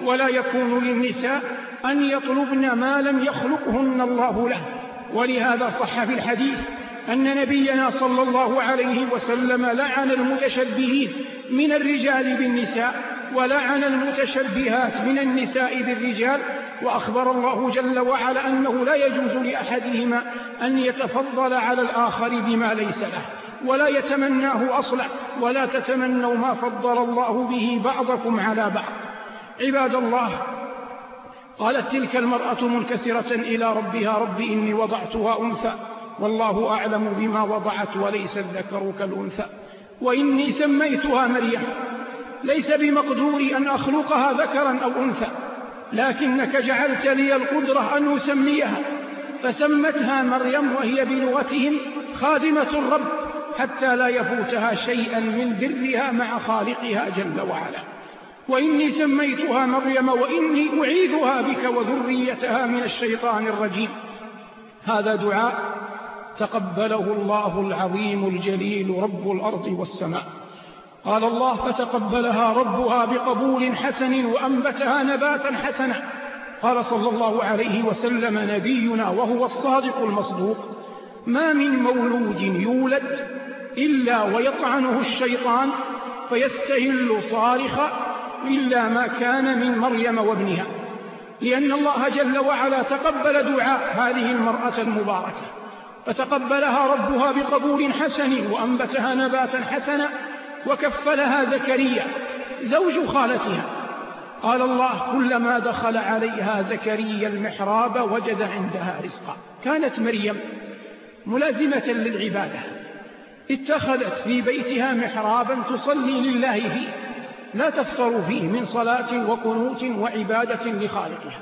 ولا يكون للنساء أن يطلبن ما لم يخلقهن الله له. ولهذا صح في الحديث أن نبينا صلى الله عليه وسلم لعن المتشبهين من الرجال بالنساء ولعن المتشبهات من النساء بالرجال. وأخبر الله جل وعلا أنه لا يجوز لأحدهما أن يتفضل على الآخر بما ليس له. ولا يتمناه أصلا ولا تتمنوا ما فضل الله به بعضكم على بعض. عباد الله قالت تلك المرأة منكسرة إلى ربها رب إني وضعتها أنثى والله أعلم بما وضعت وليس الذكر كالأنثى. وإني سميتها مريم ليس بمقدوري أن أخلقها ذكرا أو أنثى لكنك جعلت لي القدرة أن أسميها فسمتها مريم وهي بلغتهم خادمة الرب. حتى لا يفوتها شيئا من برها مع خالقها جل وعلا. وإني سميتها مريم وإني أعيذها بك وذريتها من الشيطان الرجيم. هذا دعاء تقبله الله العظيم الجليل رب الأرض والسماء. قال الله فتقبلها ربها بقبول حسن وأنبتها نباتا حسنا. قال صلى الله عليه وسلم نبينا وهو الصادق المصدوق ما من مولود يولد إلا ويطعنه الشيطان فيستهل صارخا إلا ما كان من مريم وابنها. لأن الله جل وعلا تقبل دعاء هذه المرأة المباركة فتقبلها ربها بقبول حسن وأنبتها نباتا حسنا وكفلها زكريا زوج خالتها. قال الله كلما دخل عليها زكريا المحراب وجد عندها رزقا. كانت مريم ملازمة للعبادة. اتخذت في بيتها محرابا تصلي لله فيه. لا تفتر فيه من صلاة وقنوت وعبادة لخالقها.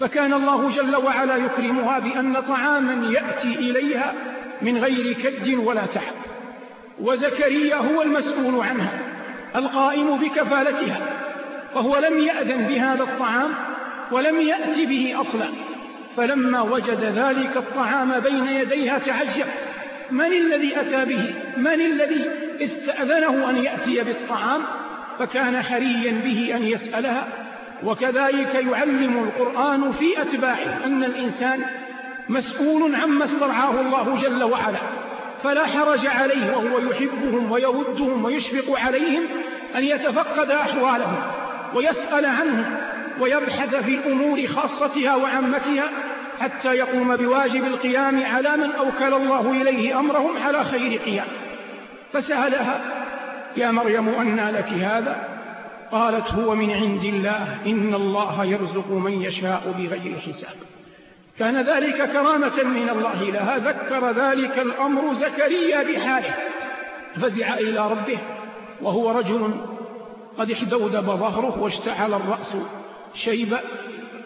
فكان الله جل وعلا يكرمها بأن طعاما يأتي إليها من غير كد ولا تعب وزكريا هو المسؤول عنها القائم بكفالتها فهو لم يأذن بهذا الطعام ولم يأتي به أصلا. فلما وجد ذلك الطعام بين يديها تعجب. من الذي أتى به؟ من الذي استأذنه أن يأتي بالطعام فكان حريا به أن يسألها؟ وكذلك يعلم القرآن في أتباعه أن الإنسان مسؤول عما استرعاه الله جل وعلا فلا حرج عليه وهو يحبهم ويودهم ويشفق عليهم أن يتفقد أحوالهم ويسأل عنهم ويبحث في الأمور خاصتها وعامتها حتى يقوم بواجب القيام على من أوكل الله إليه أمرهم على خير قيام. فسألها يا مريم أنى لك هذا؟ قالت هو من عند الله إن الله يرزق من يشاء بغير حساب. كان ذلك كرامة من الله لها ذكر ذلك الأمر زكريا بحاله. فزع إلى ربه وهو رجل قد احدودب ظهره واشتعل الرأس شيبا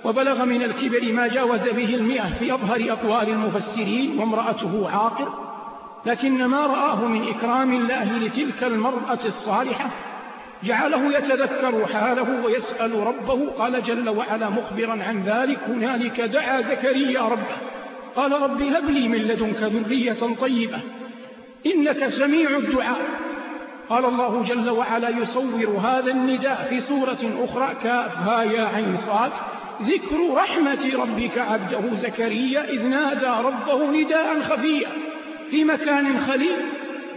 وبلغ من الكبر ما جاوز به المئة في أظهر أقوال المفسرين وامرأته عاقر لكن ما رآه من إكرام الله لتلك المرأة الصالحة جعله يتذكر حاله ويسأل ربه قال جل وعلا مخبرا عن ذلك هنالك دعا زكريا ربه قال رب هب لي من لدنك ذرية طيبة إنك سميع الدعاء. قال الله جل وعلا يصور هذا النداء في سورة أخرى كافها يا عين صاد. ذكر رحمة ربك عبده زكريا إذ نادى ربه نداء خفيا في مكان خلي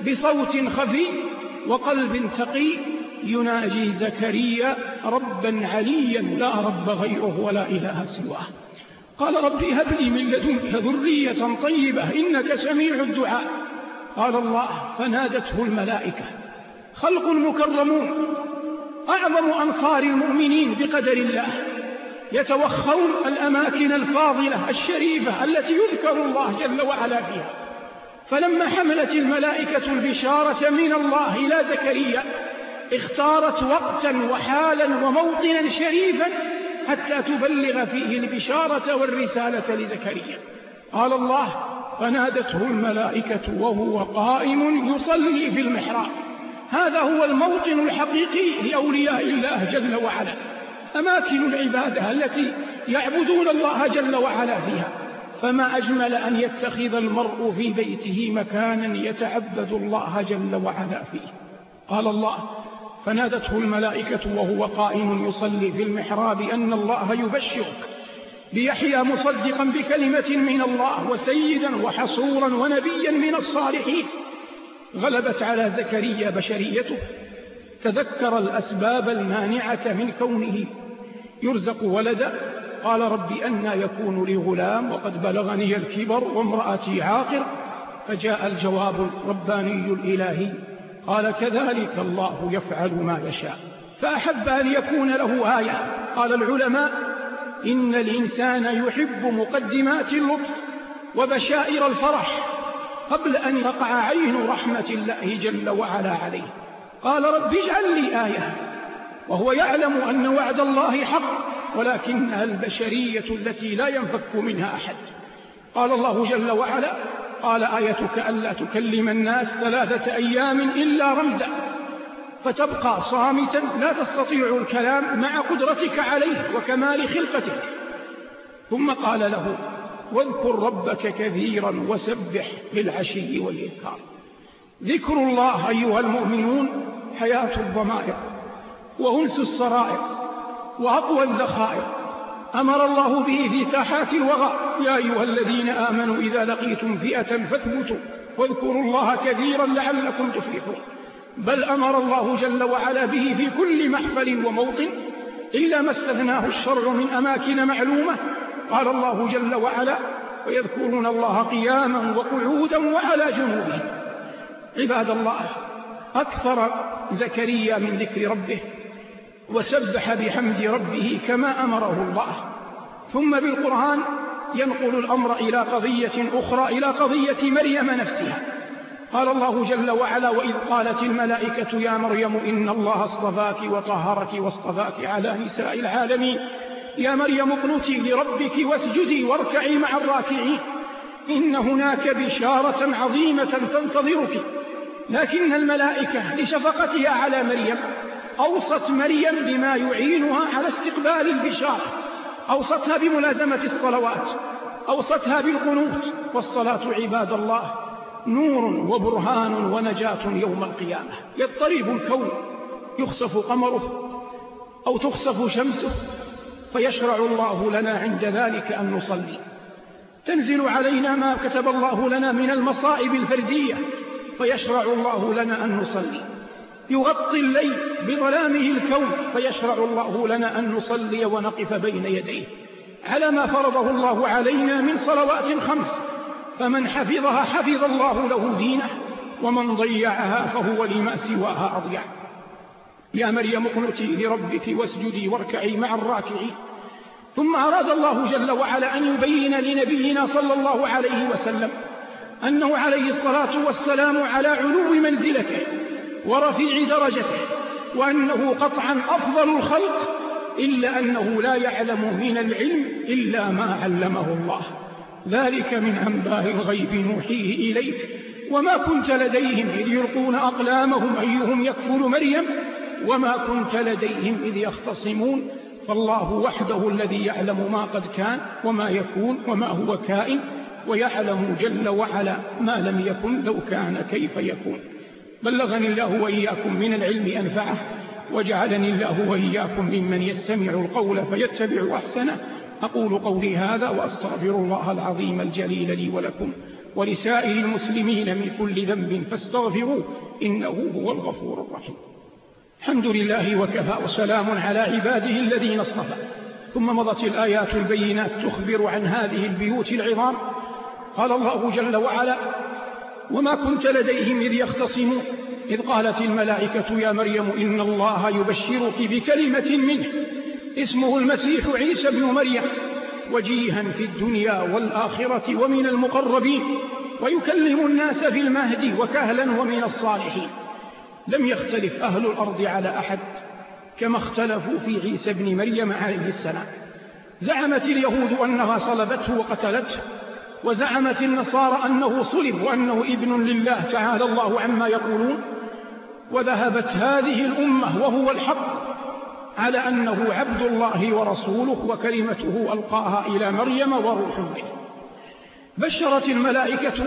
بصوت خفي وقلب تقي. يناجي زكريا ربا عليا لا رب غيره ولا إله سواه. قال رب هب لي من لدنك ذرية طيبة إنك سميع الدعاء. قال الله فنادته الملائكة خلق مكرمون أعظم أنصار المؤمنين بقدر الله. يتوخون الأماكن الفاضلة الشريفة التي يذكر الله جل وعلا فيها. فلما حملت الملائكة البشارة من الله إلى زكريا اختارت وقتا وحالا وموطنا شريفا حتى تبلغ فيه البشارة والرسالة لزكريا. قال الله فنادته الملائكة وهو قائم يصلي في المحراب. هذا هو الموطن الحقيقي لأولياء الله جل وعلا. أماكن العبادة التي يعبدون الله جل وعلا فيها. فما أجمل أن يتخذ المرء في بيته مكانا يتعبد الله جل وعلا فيه. قال الله فنادته الملائكة وهو قائم يصلي في المحراب أن الله يبشرك ليحيى مصدقا بكلمة من الله وسيدا وحصورا ونبيا من الصالحين. غلبت على زكريا بشريته. تذكر الأسباب المانعة من كونه يرزق ولدا قال رب أنا يكون لي غلام وقد بلغني الكبر وامرأتي عاقر فجاء الجواب الرباني الإلهي قال كذلك الله يفعل ما يشاء فأحب أن يكون له آية. قال العلماء إن الإنسان يحب مقدمات اللطف وبشائر الفرح قبل أن يقع عين رحمة الله جل وعلا عليه. قال رب اجعل لي آية. وهو يعلم أن وعد الله حق ولكنها البشرية التي لا ينفك منها أحد. قال الله جل وعلا قال آيتك ألا تكلم الناس ثلاثة أيام إلا رمزا فتبقى صامتا لا تستطيع الكلام مع قدرتك عليه وكمال خلقتك. ثم قال له واذكر ربك كثيرا وسبح بالعشي والإذكار ذكر الله أيها المؤمنون حياة الضمائر. وأنس السرائر وأقوى الذخائر. أمر الله به في ساحات الوغى. يا أيها الذين آمنوا إذا لقيتم فئة فاثبتوا واذكروا الله كثيرا لعلكم تفلحون. بل أمر الله جل وعلا به في كل محفل وموطن إلا ما استثناه الشرع من أماكن معلومة. قال الله جل وعلا ويذكرون الله قياما وقعودا وعلى جنوبهم. عباد الله أكثر زكريا من ذكر ربه وسبح بحمد ربه كما أمره الله. ثم بالقرآن ينقل الأمر إلى قضية أخرى إلى قضية مريم نفسها. قال الله جل وعلا وإذ قالت الملائكة يا مريم إن الله اصطفاك وطهرك واصطفاك على نساء العالمين. يا مريم اقنتي لربك واسجدي واركعي مع الراكعين. إن هناك بشارة عظيمة تنتظرك. لكن الملائكة لشفقتها على مريم أوصت مريم بما يعينها على استقبال البشارة. أوصتها بملازمة الصلوات. أوصتها بالقنوت. والصلاة عباد الله. نور وبرهان ونجاة يوم القيامة. يضطرب الكون. يخسف قمره. أو تخسف شمسه. فيشرع الله لنا عند ذلك أن نصلي. تنزل علينا ما كتب الله لنا من المصائب الفردية. فيشرع الله لنا أن نصلي. يغطي الليل بظلامه الكون فيشرع الله لنا أن نصلي ونقف بين يديه. على ما فرضه الله علينا من صلوات خمس. فمن حفظها حفظ الله له دينه ومن ضيعها فهو لما سواها أضيع. يا مريم اقنتي لربك واسجدي واركعي مع الراكعين. ثم أراد الله جل وعلا أن يبين لنبينا صلى الله عليه وسلم أنه عليه الصلاة والسلام على علو منزلته. ورفيع درجته وأنه قطعا أفضل الخلق إلا أنه لا يعلم من العلم إلا ما علمه الله. ذلك من أنباء الغيب نوحيه إليك. وما كنت لديهم إذ يلقون أقلامهم أيهم يكفل مريم وما كنت لديهم إذ يختصمون. فالله وحده الذي يعلم ما قد كان وما يكون وما هو كائن ويعلم جل وعلا ما لم يكن لو كان كيف يكون. بلغني الله وإياكم من العلم أنفعه وجعلني الله وإياكم ممن يستمع القول فيتبع أحسنه. أقول قولي هذا وأستغفر الله العظيم الجليل لي ولكم ولسائر المسلمين من كل ذنب فاستغفروه إنه هو الغفور الرحيم. الحمد لله وكفى وسلام على عباده الذين اصطفى. ثم مضت الآيات البينات تخبر عن هذه البيوت العظام. قال الله جل وعلا وما كنت لديهم إذ يختصمون إذ قالت الملائكة يا مريم إن الله يبشرك بكلمة منه. اسمه المسيح عيسى بن مريم. وجيها في الدنيا والآخرة ومن المقربين. ويكلم الناس في المهد وكهلا ومن الصالحين. لم يختلف أهل الأرض على أحد كما اختلفوا في عيسى بن مريم عليه السلام. زعمت اليهود أنها صلبته وقتلته. وزعمت النصارى أنه صلب وأنه ابن لله تعالى الله عما يقولون. وذهبت هذه الأمة وهو الحق على أنه عبد الله ورسوله وكلمته ألقاها إلى مريم وروح منه. بشرت الملائكة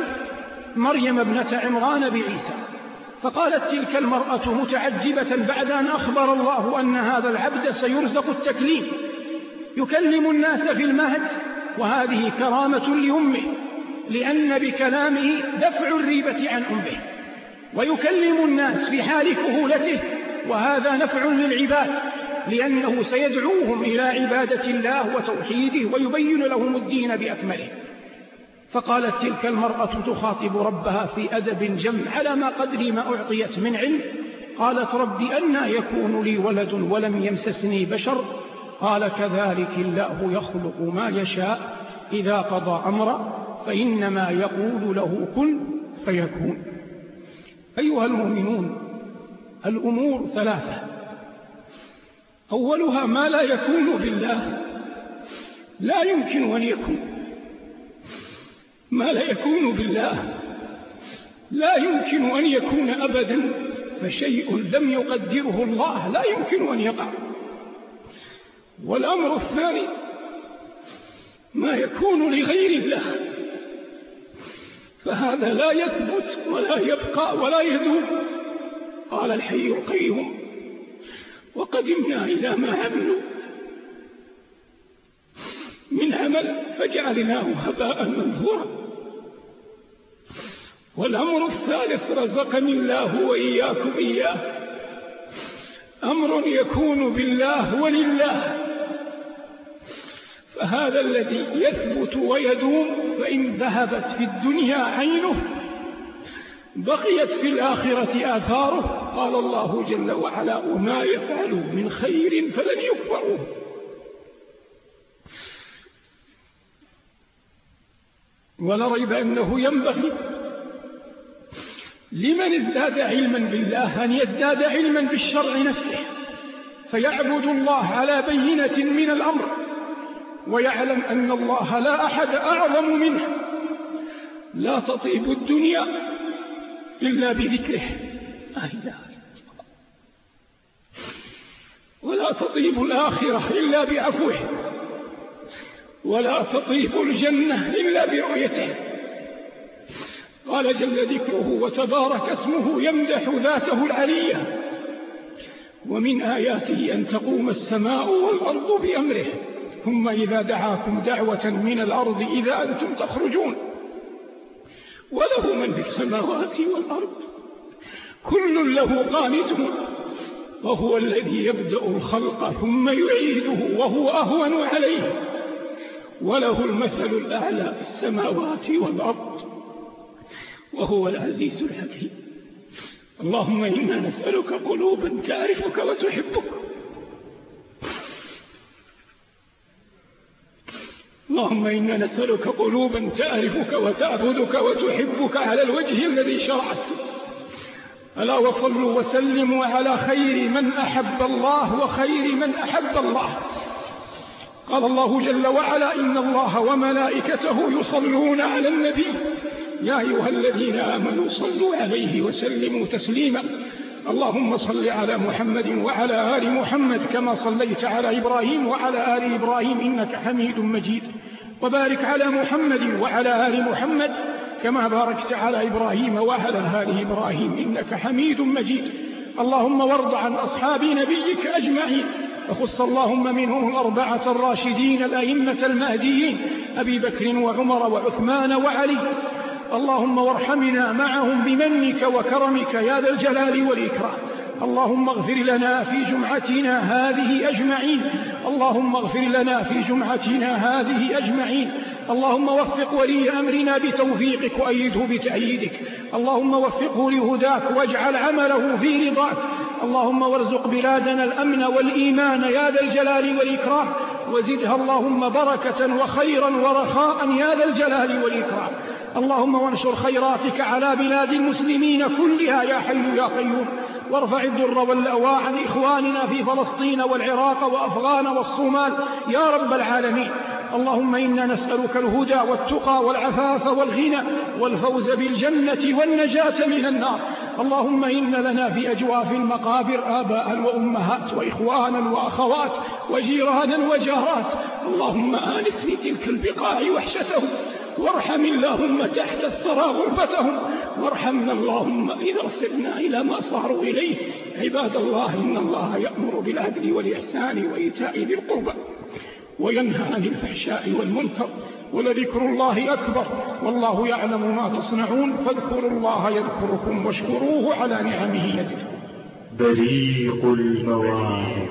مريم ابنة عمران بعيسى فقالت تلك المرأة متعجبة بعد أن أخبر الله أن هذا العبد سيرزق التكليم. يكلم الناس في المهد وهذه كرامة لأمه لأن بكلامه دفع الريبة عن أمه. ويكلم الناس في حال كهولته وهذا نفع للعباد لأنه سيدعوهم إلى عبادة الله وتوحيده ويبين لهم الدين بأكمله. فقالت تلك المرأة تخاطب ربها في أدب جم على ما قدر ما أعطيت من علم. قالت رب أنا يكون لي ولد ولم يمسسني بشر قال كذلك الله يخلق ما يشاء إذا قضى أمرا فإنما يقول له كن فيكون. أيها المؤمنون الأمور ثلاثة. أولها ما لا يكون بالله. لا يمكن أن يكون. ما لا يكون بالله. لا يمكن أن يكون أبدا. فشيء لم يقدره الله لا يمكن أن يقع. والأمر الثاني ما يكون لغير الله. فهذا لا يثبت ولا يبقى ولا يدوم. قال الحي القيوم وقدمنا إلى ما عملوا. من عمل فجعلناه هباء منثورا. والأمر الثالث رزقني الله وإياكم إياه. أمر يكون بالله ولله. فهذا الذي يثبت ويدوم فإن ذهبت في الدنيا عينه بقيت في الآخرة آثاره. قال الله جل وعلا وما يفعلوا من خير فلن يكفروه ولا ريب أنه ينبغي لمن ازداد علما بالله أن يزداد علما بالشرع نفسه. فيعبد الله على بينة من الأمر ويعلم أن الله لا أحد أعظم منه. لا تطيب الدنيا إلا بذكره. ولا تطيب الآخرة إلا بعفوه ولا تطيب الجنة إلا برؤيته. قال جل ذكره وتبارك اسمه يمدح ذاته العلية. ومن آياته أن تقوم السماء والأرض بأمره. ثم إذا دعاكم دعوة من الأرض إذا أنتم تخرجون. وله من في السماوات والأرض. كل له قانتون. وهو الذي يبدأ الخلق ثم يعيده وهو أهون عليه. وله المثل الأعلى في السماوات والأرض. وهو العزيز الحكيم. اللهم إنا نسألك قلوبا تعرفك وتحبك. اللهم إنا نسألك قلوبا تعرفك وتعبدك وتحبك على الوجه الذي شرعت. ألا وصلوا وسلموا على خير من أحب الله وخير من أحب الله. قال الله جل وعلا إن الله وملائكته يصلون على النبي. يا أيها الذين آمنوا صلوا عليه وسلموا تسليما. اللهم صل على محمد وعلى آل محمد كما صليت على إبراهيم وعلى آل إبراهيم إنك حميد مجيد. وبارك على محمد وعلى آل محمد كما باركت على إبراهيم وعلى آل إبراهيم إنك حميد مجيد. اللهم وارض عن أصحاب نبيك أجمعين. وخص اللهم منهم الأربعة الراشدين الأئمة المهديين أبي بكر وعمر وعثمان وعلي. اللهم وارحمنا معهم بمنك وكرمك يا ذا الجلال والإكرام. اللهم اغفر لنا في جمعتنا هذه أجمعين. اللهم اغفر لنا في جمعتنا هذه أجمعين. اللهم وفق ولي أمرنا بتوفيقك وأيده بتأييدك. اللهم وفقه لهداك واجعل عمله في رضاك. اللهم وارزق بلادنا الأمن والإيمان يا ذا الجلال والإكرام. وزدها اللهم بركة وخيرا ورخاء يا ذا الجلال والإكرام. اللهم وانشر خيراتك على بلاد المسلمين كلها يا حي يا قيوم. وارفع الضر واللأواء عن إخواننا في فلسطين والعراق وأفغان والصومال يا رب العالمين. اللهم إنا نسألك الهدى والتقى والعفاف والغنى والفوز بالجنة والنجاة من النار. اللهم إن لنا في أجواف المقابر آباء وأمهات وإخوانا وأخوات وجيرانا وجارات. اللهم آنس في تلك البقاع وحشتهم. وارحم اللهم تحت الثرى غرفتهم. وارحمنا اللهم إذا صرنا إلى ما صاروا إليه. عباد الله إن الله يأمر بالعدل والإحسان وإيتاء ذي القربى وينهى عن الفحشاء والمنكر ولذكر الله أكبر. والله يعلم ما تصنعون. فاذكروا الله يذكركم واشكروه على نعمه يزدكم. بريق المواهب